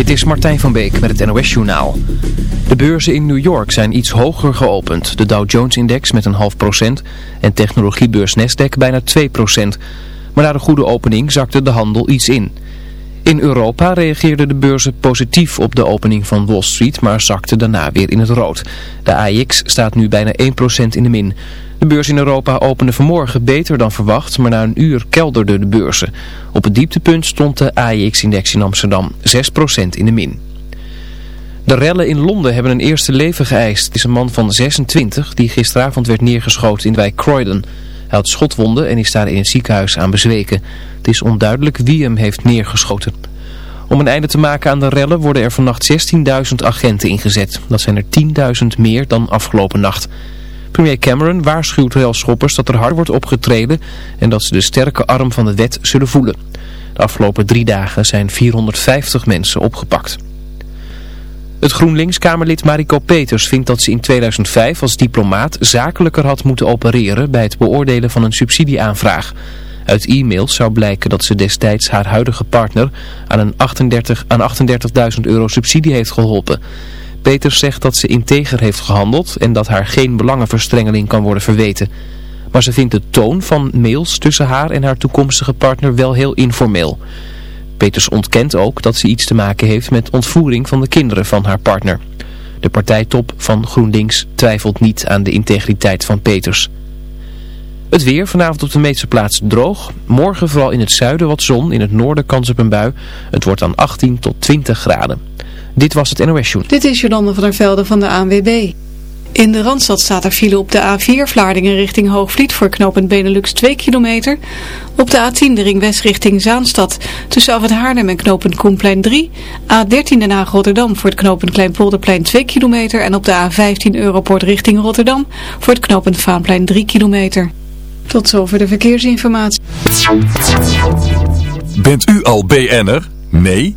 Dit is Martijn van Beek met het NOS Journaal. De beurzen in New York zijn iets hoger geopend. De Dow Jones-index met een half procent en technologiebeurs Nasdaq bijna 2 procent. Maar na de goede opening zakte de handel iets in. In Europa reageerden de beurzen positief op de opening van Wall Street, maar zakte daarna weer in het rood. De AX staat nu bijna 1% in de min. De beurs in Europa opende vanmorgen beter dan verwacht, maar na een uur kelderden de beurzen. Op het dieptepunt stond de AX-index in Amsterdam 6% in de min. De rellen in Londen hebben een eerste leven geëist. Het is een man van 26 die gisteravond werd neergeschoten in de wijk Croydon. Hij had schotwonden en is daar in het ziekenhuis aan bezweken. Het is onduidelijk wie hem heeft neergeschoten. Om een einde te maken aan de rellen worden er vannacht 16.000 agenten ingezet. Dat zijn er 10.000 meer dan afgelopen nacht. Premier Cameron waarschuwt relschoppers dat er hard wordt opgetreden en dat ze de sterke arm van de wet zullen voelen. De afgelopen drie dagen zijn 450 mensen opgepakt. Het GroenLinks-Kamerlid Mariko Peters vindt dat ze in 2005 als diplomaat zakelijker had moeten opereren bij het beoordelen van een subsidieaanvraag. Uit e-mails zou blijken dat ze destijds haar huidige partner aan een 38 aan 38.000 euro subsidie heeft geholpen. Peters zegt dat ze integer heeft gehandeld en dat haar geen belangenverstrengeling kan worden verweten. Maar ze vindt de toon van mails tussen haar en haar toekomstige partner wel heel informeel. Peters ontkent ook dat ze iets te maken heeft met ontvoering van de kinderen van haar partner. De partijtop van GroenLinks twijfelt niet aan de integriteit van Peters. Het weer, vanavond op de meeste plaatsen droog. Morgen vooral in het zuiden wat zon, in het noorden kans op een bui. Het wordt dan 18 tot 20 graden. Dit was het NOS Show. Dit is Jolande van der Velde van de ANWB. In de Randstad staat er file op de A4 Vlaardingen richting Hoogvliet voor knooppunt Benelux 2 kilometer. Op de A10 de ring west richting Zaanstad tussen Af het Haarlem en knooppunt Koenplein 3. A13 Den Haag Rotterdam voor het knooppunt Kleinpolderplein 2 kilometer. En op de A15 Europort richting Rotterdam voor het knooppunt Vaanplein 3 kilometer. Tot zover de verkeersinformatie. Bent u al BN'er? Nee?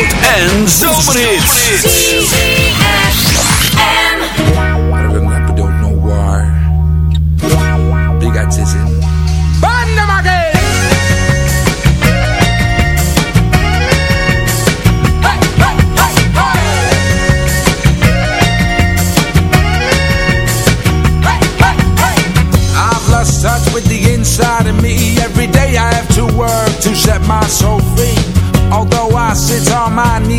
Zandvoort en Zomerhits. I don't know why. Big artisan. Banda again. I've lost touch with the inside of me. Every day I have to work to set my soul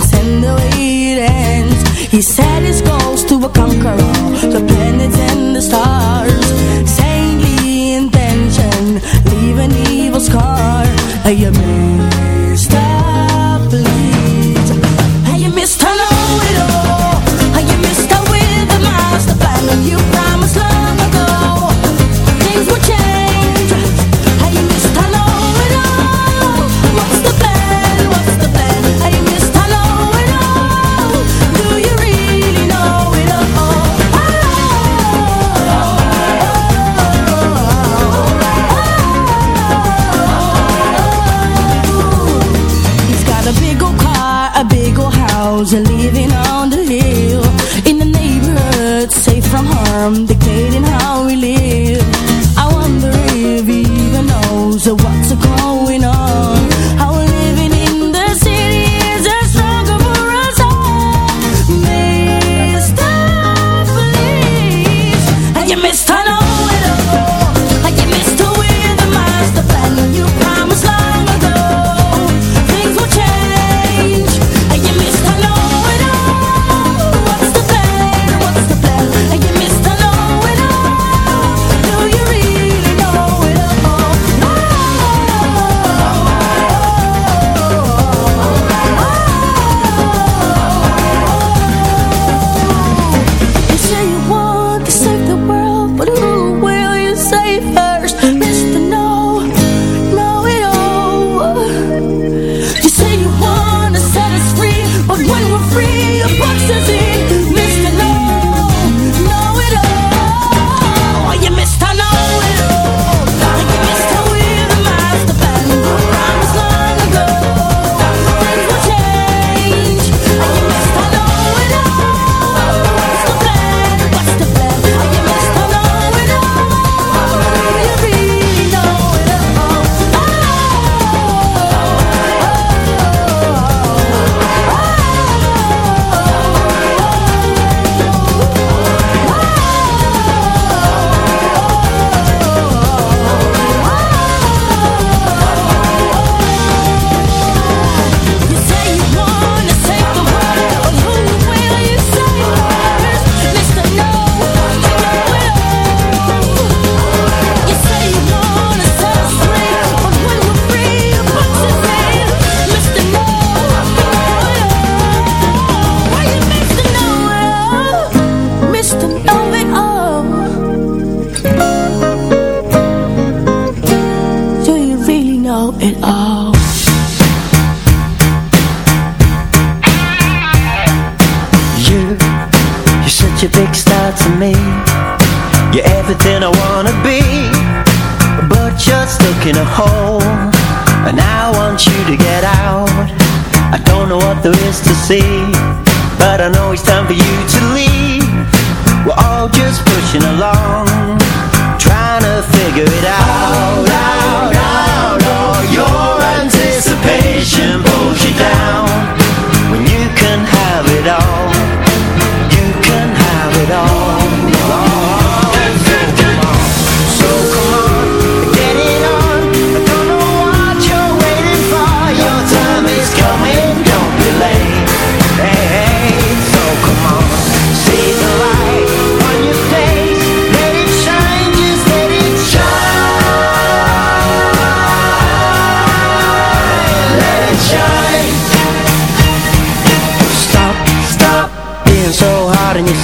seconds and the way it ends. He set his goals to conquer all the planets and the stars. Saintly intention, leave an evil scar. Are you?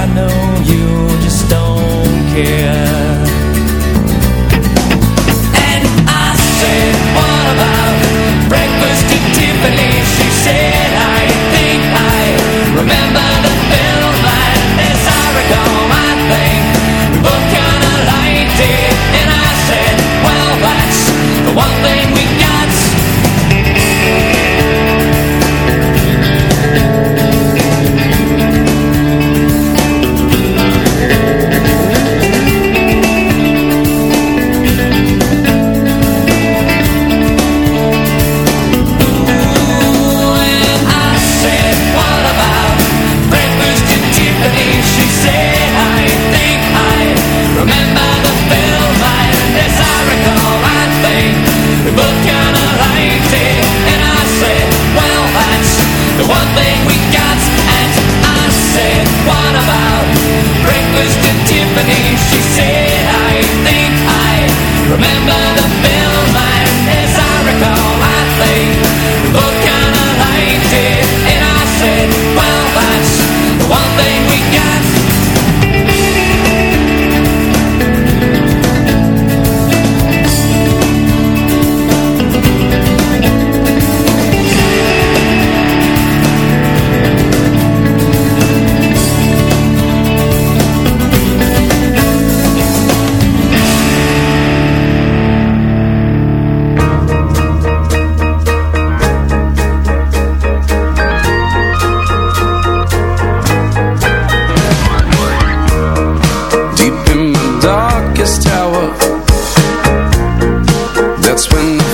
I know you just don't care. that's when the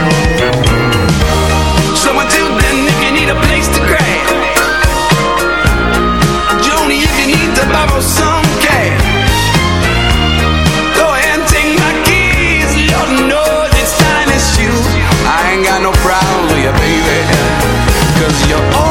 Cause you're all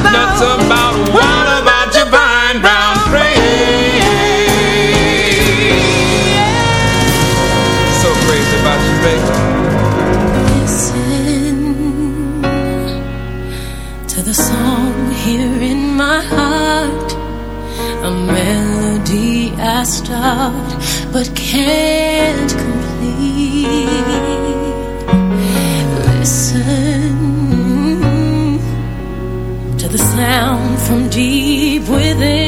about, nuts about, what about your brown? So crazy about you, baby. Listen to the song here in my heart, a melody I start but can't complete. Sound from deep within.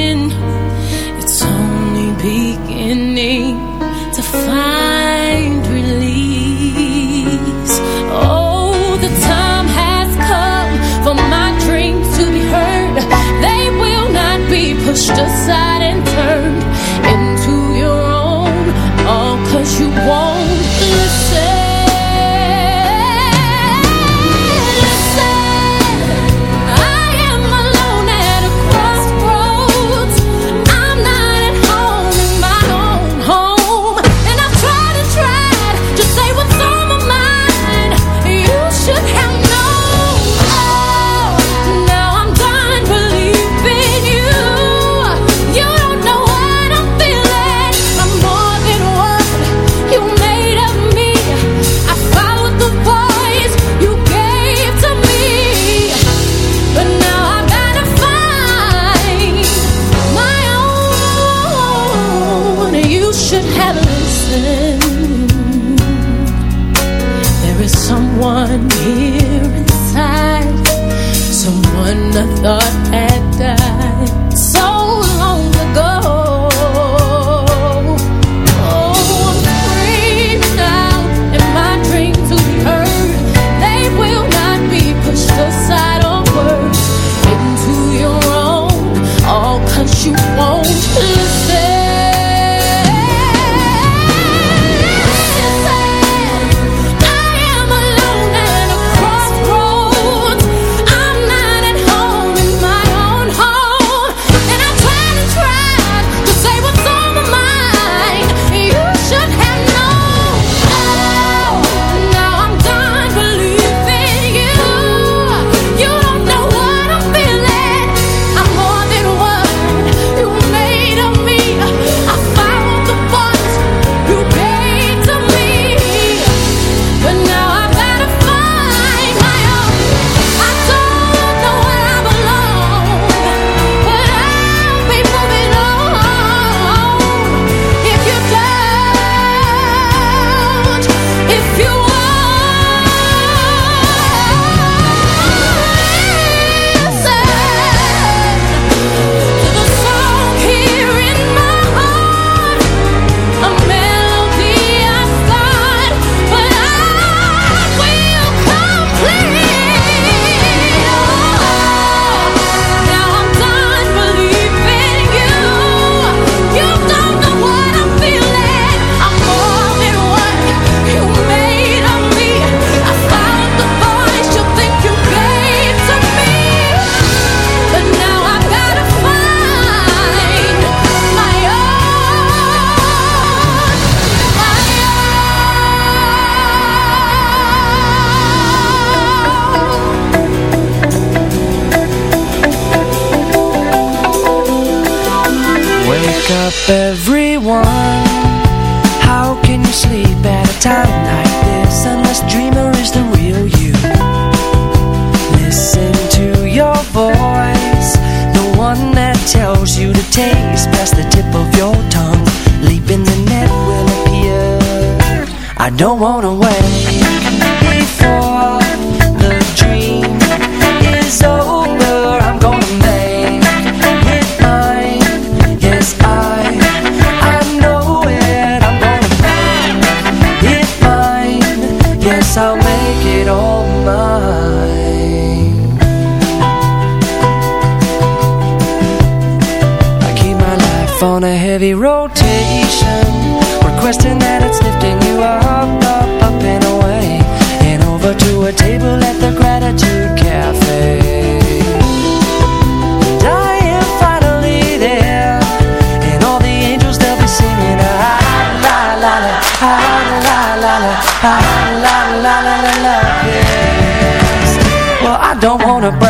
Don't wanna break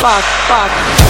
fuck, fuck.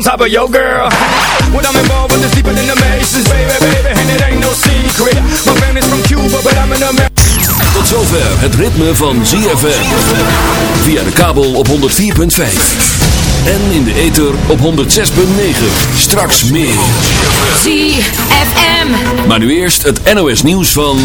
on top of your girl. When I'm involved with, it's deeper than the Masons, baby, baby, and it ain't no secret. My family's from Cuba, but I'm an American. Tot zover het ritme van ZFM. Via de kabel op 104.5. En in de ether op 106.9. Straks meer. ZFM. Maar nu eerst het NOS nieuws van...